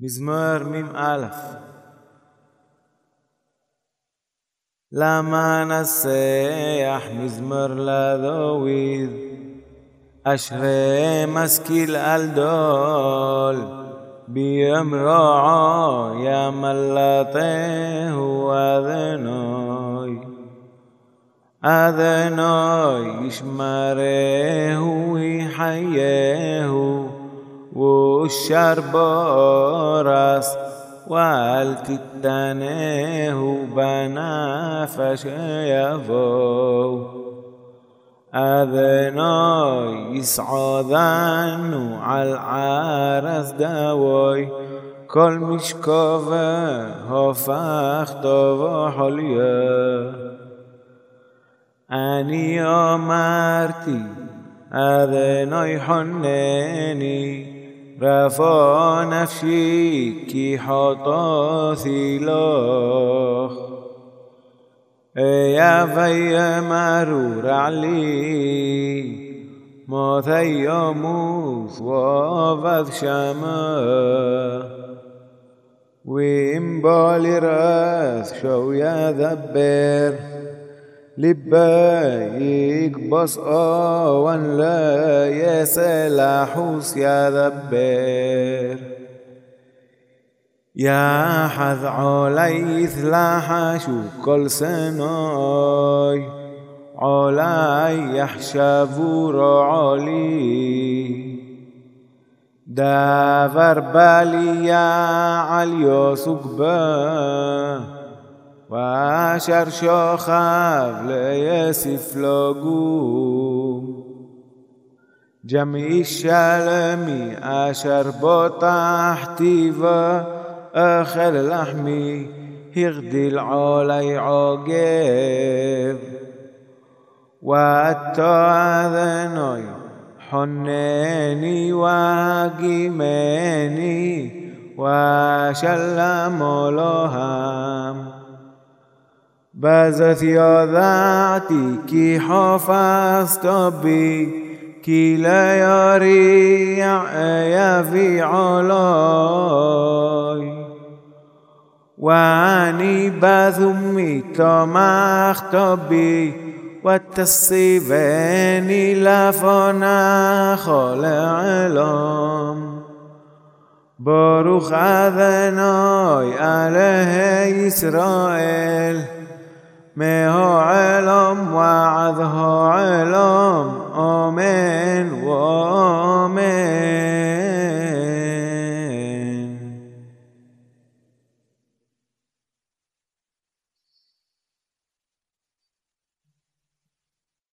מזמור מ"א למה נסח מזמור לדוד אשרי משכיל על דול ביום רעו ימלטהו אדנוי אדנוי ישמרהו יחייהו والشر بورس والتتنيه بنافش يفو أذناي يسعدن على العرس دوي. كل مشكوفة هفخ طوى حليا أني أمرتي أذناي حنني رفع نفسي كي حطاثي لخ يا في مرور علي يموت وفذ شما وإن بالي راس شو يذبر لبايك بس وان لا يسلحوس يا ذبير يا حذ علي شو كل سناي علي يحشبوا رعالي دافر بالي يا عليو سقبان ואשר שוכב ליסיף לו גום. ג'מי שלמי אשר בוטחתי ואכל לחמי הגדיל עולי עוגב. ואתו אדנוי חונני וגימני ושלם אלוהם بازت يا ذاتي كي حفاظ تبي كي لا يريع يا في علاي. وأني بذمي تماخ تبي واتصيبيني لفنا خل علام بارو خذناي عليه إسرائيل. ما علم وعذه علم. آمين وآمين.